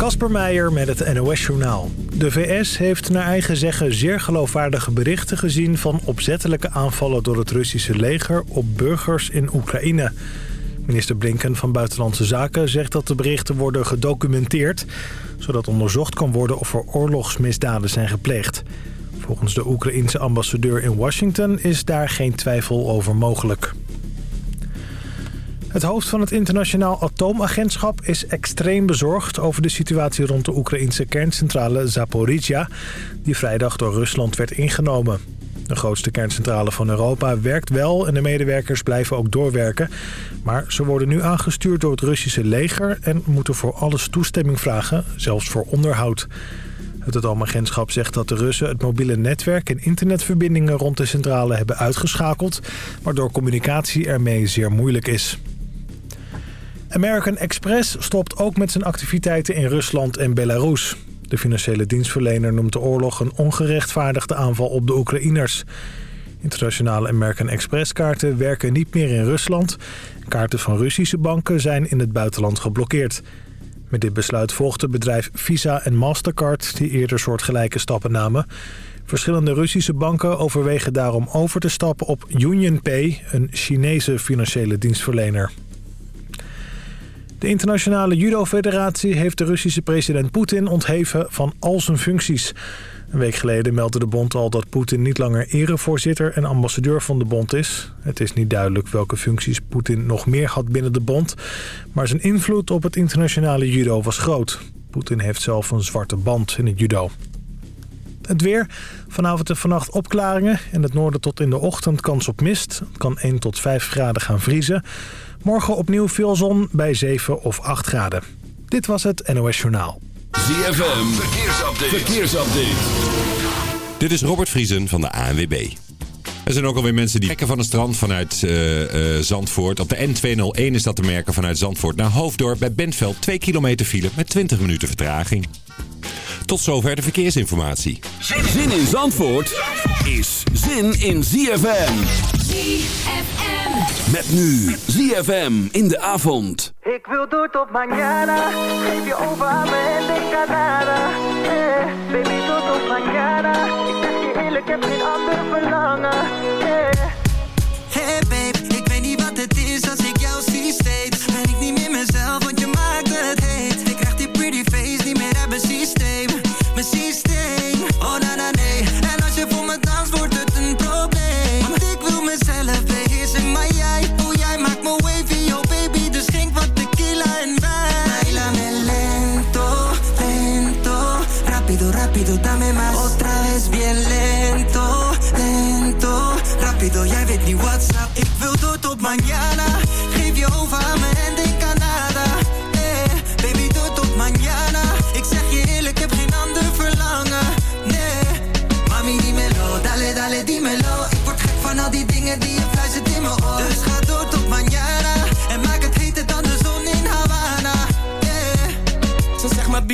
Kasper Meijer met het NOS-journaal. De VS heeft naar eigen zeggen zeer geloofwaardige berichten gezien... van opzettelijke aanvallen door het Russische leger op burgers in Oekraïne. Minister Blinken van Buitenlandse Zaken zegt dat de berichten worden gedocumenteerd... zodat onderzocht kan worden of er oorlogsmisdaden zijn gepleegd. Volgens de Oekraïense ambassadeur in Washington is daar geen twijfel over mogelijk. Het hoofd van het internationaal atoomagentschap is extreem bezorgd over de situatie rond de Oekraïnse kerncentrale Zaporizhia, die vrijdag door Rusland werd ingenomen. De grootste kerncentrale van Europa werkt wel en de medewerkers blijven ook doorwerken. Maar ze worden nu aangestuurd door het Russische leger en moeten voor alles toestemming vragen, zelfs voor onderhoud. Het atoomagentschap zegt dat de Russen het mobiele netwerk en internetverbindingen rond de centrale hebben uitgeschakeld, waardoor communicatie ermee zeer moeilijk is. American Express stopt ook met zijn activiteiten in Rusland en Belarus. De financiële dienstverlener noemt de oorlog een ongerechtvaardigde aanval op de Oekraïners. Internationale American Express kaarten werken niet meer in Rusland. Kaarten van Russische banken zijn in het buitenland geblokkeerd. Met dit besluit volgde bedrijf Visa en Mastercard die eerder soortgelijke stappen namen. Verschillende Russische banken overwegen daarom over te stappen op UnionPay, een Chinese financiële dienstverlener. De internationale judo-federatie heeft de Russische president Poetin ontheven van al zijn functies. Een week geleden meldde de bond al dat Poetin niet langer erevoorzitter en ambassadeur van de bond is. Het is niet duidelijk welke functies Poetin nog meer had binnen de bond. Maar zijn invloed op het internationale judo was groot. Poetin heeft zelf een zwarte band in het judo. Het weer. Vanavond en vannacht opklaringen. In het noorden tot in de ochtend kans op mist. Het kan 1 tot 5 graden gaan vriezen. Morgen opnieuw veel zon bij 7 of 8 graden. Dit was het NOS Journaal. ZFM, verkeersupdate. verkeersupdate. Dit is Robert Vriesen van de ANWB. Er zijn ook alweer mensen die trekken van het strand vanuit uh, uh, Zandvoort. Op de N201 is dat te merken vanuit Zandvoort naar Hoofddorp bij Bentveld. 2 kilometer file met 20 minuten vertraging. Tot zover de verkeersinformatie. Zin in Zandvoort is zin in ZFM. ZFM. Met nu ZFM in de avond. Ik wil door tot mañana. Geef je over aan me en denk aan nada. Eh, baby, door tot mañana. Ik zeg je eerlijk, heb geen ander verlangen. Eh. Hey babe, ik weet niet wat het is als ik jou zie steeds. Ben ik niet meer mezelf,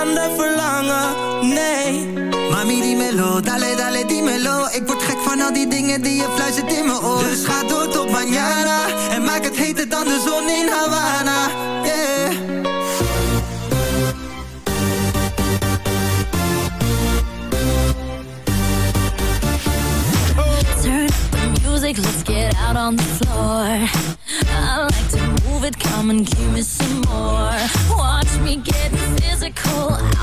ander verlangen, nee. Mami, dimelo, dale, dale, melo, Ik word gek van al die dingen die je fluistert in mijn oor. Dus ga door tot mañana En maak het heter dan de zon in Havana, yeah. Let's get out on the floor. I like to move it, come and give me some more. Watch me get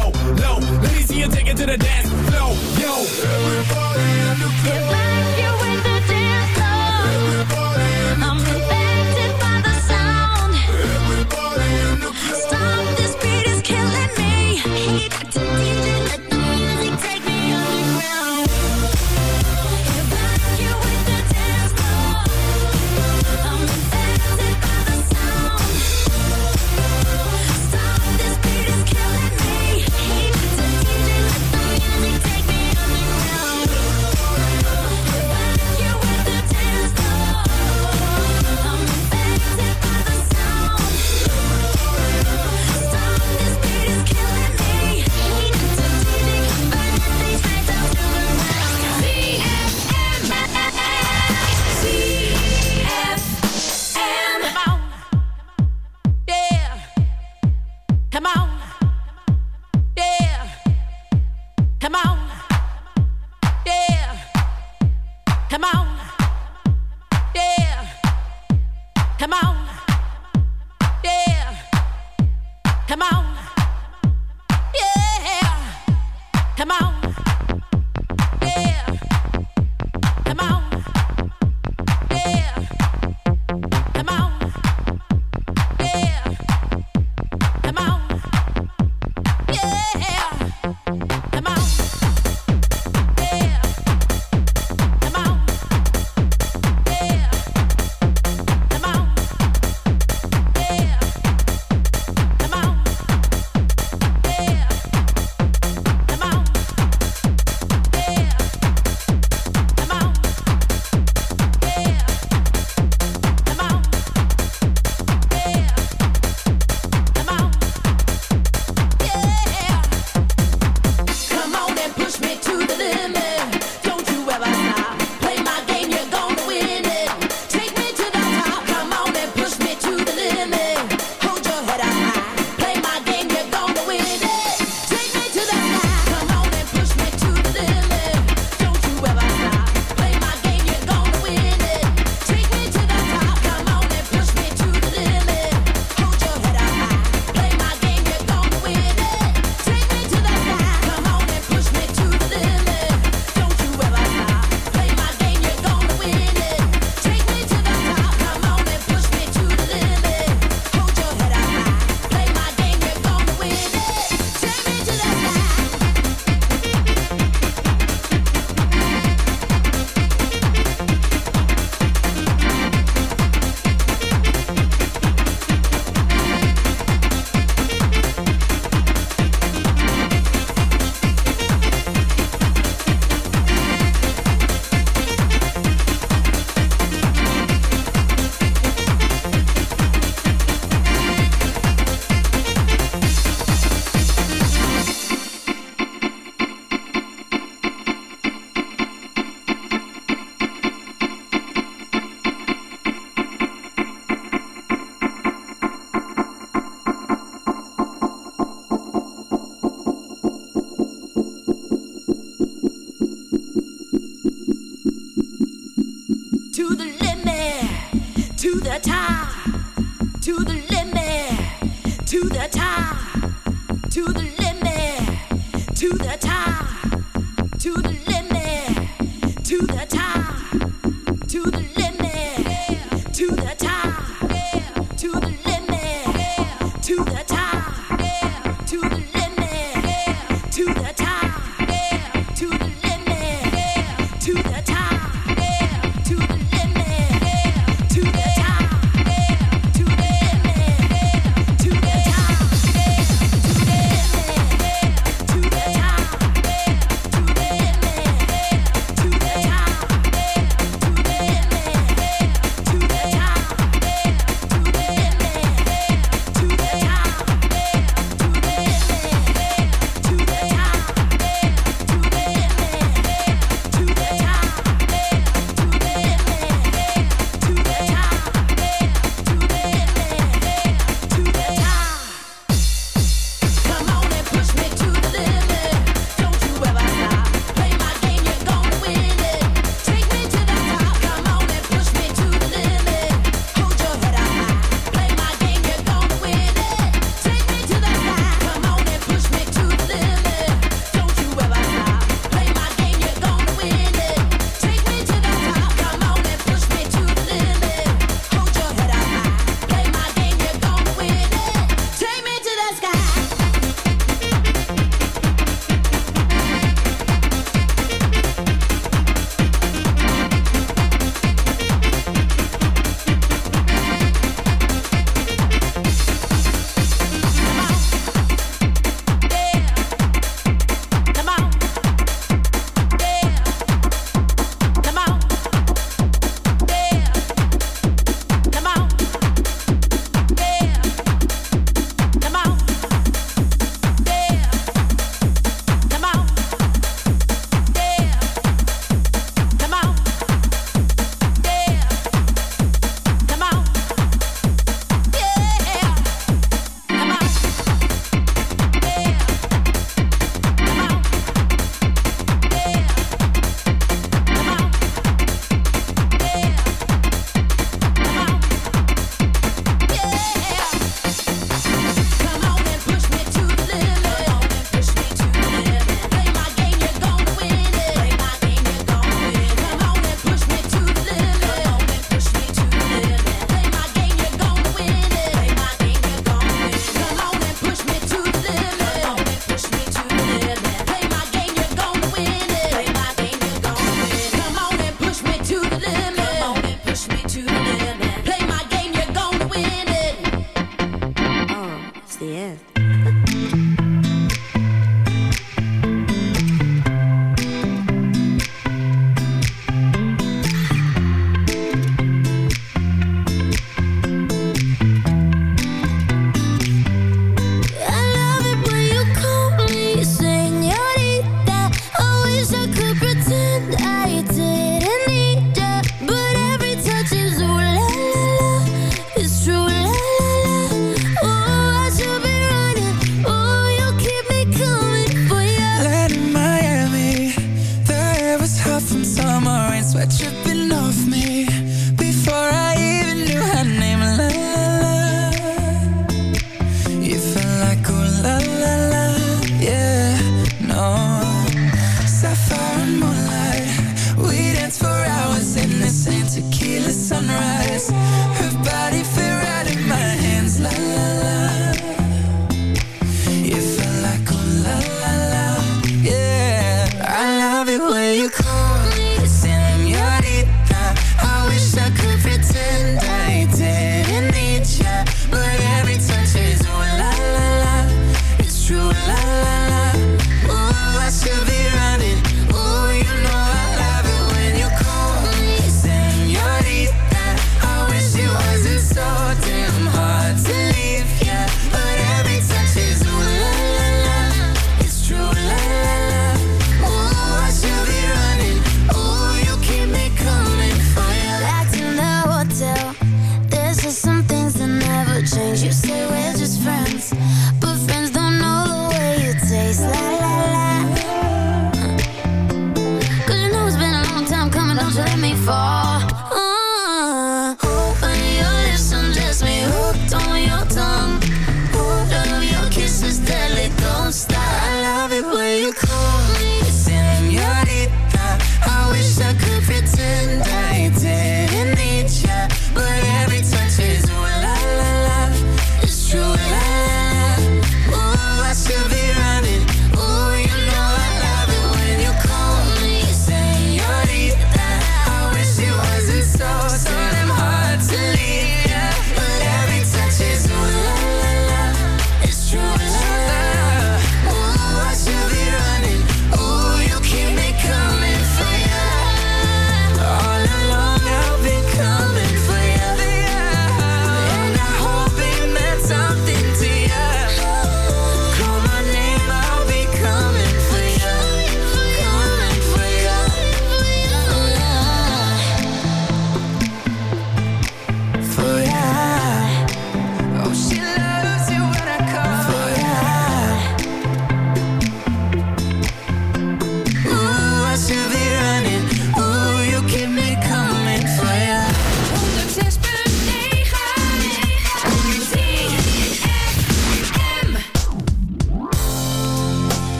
low, low. Let me see you take it to the dance floor, yo. Everybody in the club. To the top,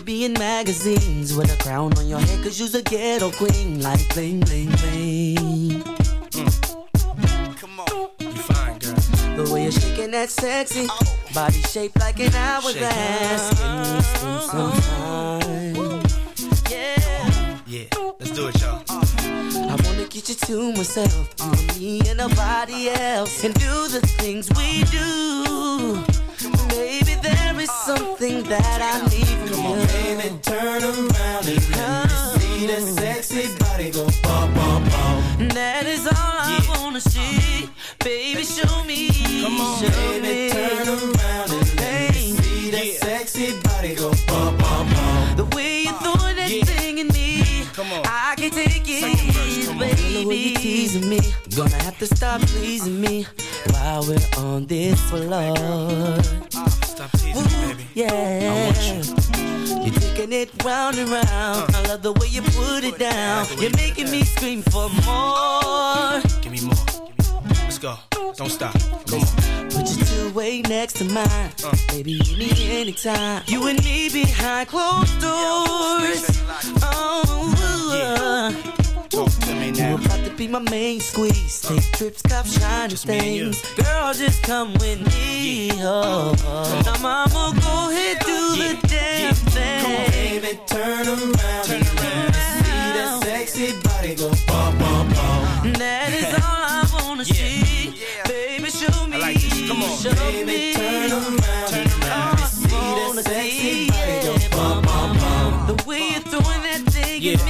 To be in magazines with a crown on your head, cause you's a ghetto queen, like bling, bling, bling. Come on. You fine, girl. The way you're shaking that sexy body shaped like an hourglass. We spend some? Yeah. Yeah, let's do it, y'all. I wanna get you to myself, and me and nobody else, and do the things we do. Maybe there is something that I need from you. Baby, turn around and let me see that sexy body go bump, bump, bump. That is all I wanna see. Baby, show me. Come on, show baby, me. turn around and let me see that sexy body go bump, bump, bump. The way you're throwing that Yeah. thing in me, Come on. I can't take it, Second verse, come on. baby. The way you teasing me, gonna have to stop pleasing me while we're on this floor. Stop teasing me, baby. Yeah. I want You're taking it round and round. I love the way you put it down. You're you making me scream for more. Give me more. Let's go. Don't stop. Come on. Put your two way next to mine. Uh. Baby, you need anytime. You and me behind closed doors. Oh, Talk to me now. you about to be my main squeeze. Take trips, cop shiny Just me and you. things. Girl, just come with me. Oh, now mama, go ahead, do Yeah. the damn Yeah. thing. Come on, baby, turn around. Turn around. See that sexy body go bump, bump, bump. That is all I wanna Yeah. see. Baby, show me. I like this. Come on. Show Baby, me. turn around. Turn around. See that sexy body go it. bump, bump, bump. The way you're throwing that thing Yeah, at me. it's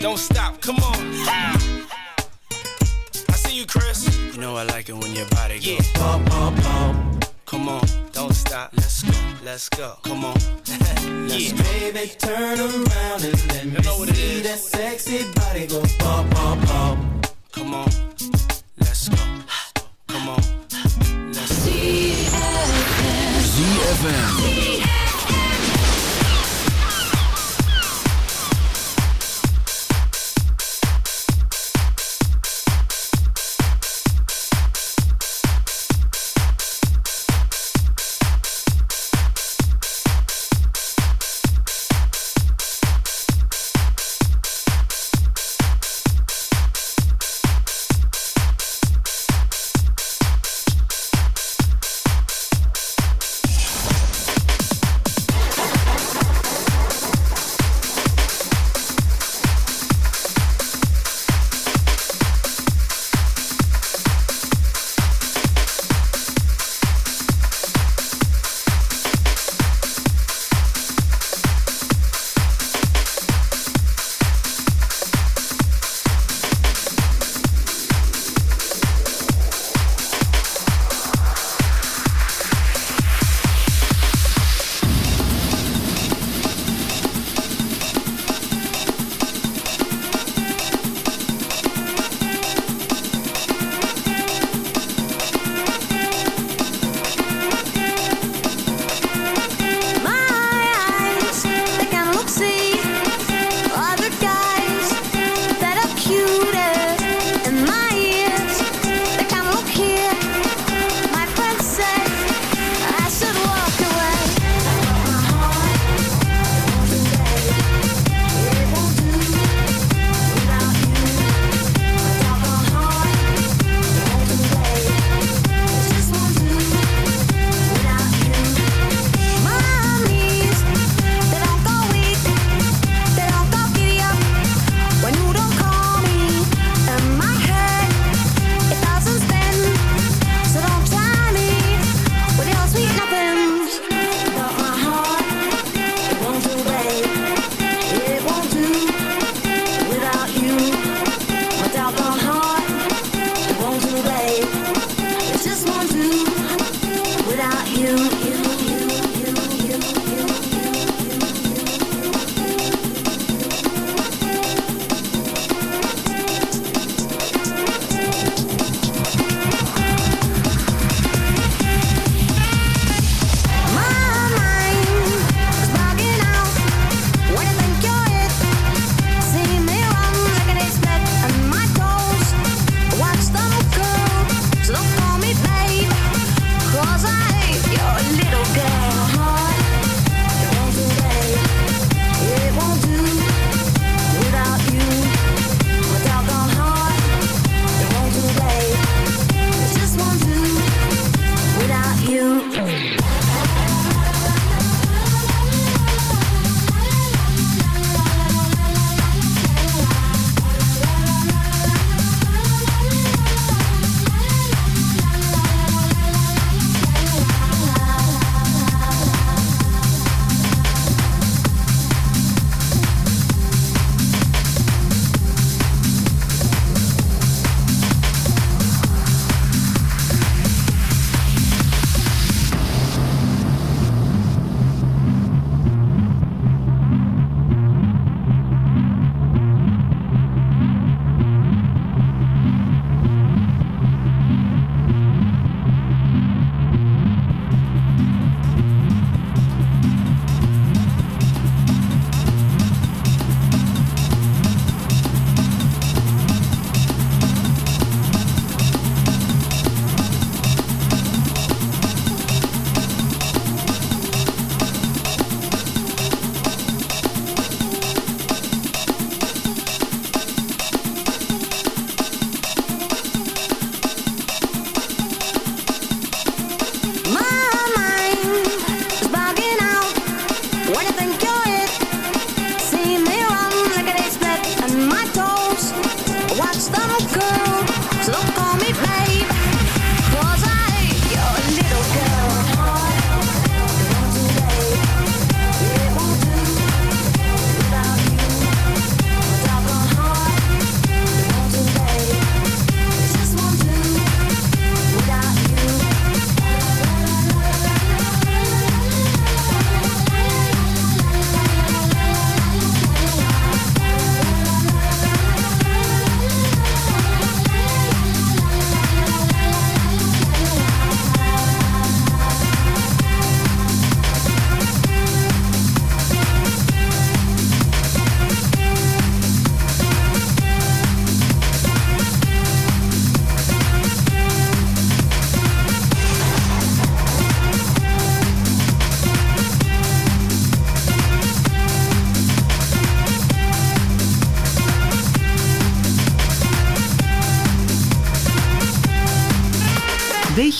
Don't stop. Come on. I see you, Chris. You know I like it when your body goes yeah. bump, bump, bump. Come on, don't stop. Let's go, let's go. Come on. yeah. baby, turn around and let me know what it see is. that sexy body go bump, bump, bump. Come on, let's go. Come on, let's go. ZFM.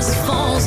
just falls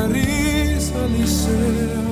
Τα ρύστα τη σέλα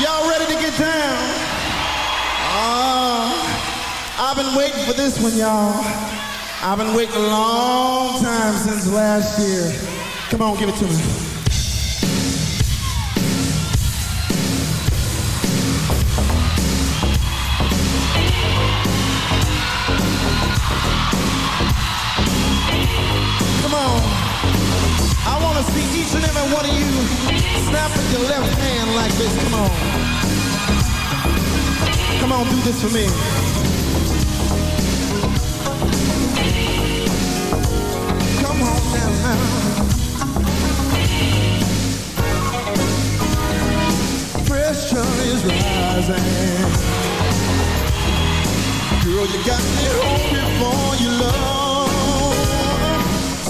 Y'all ready to get down? Uh, I've been waiting for this one, y'all. I've been waiting a long time since last year. Come on, give it to me. one of you snap with your left hand like this. Come on. Come on, do this for me. Come on now. Pressure is rising. Girl, you got me hoping for your love.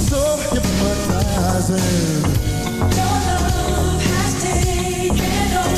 So hypnotizing. Your love has taken over.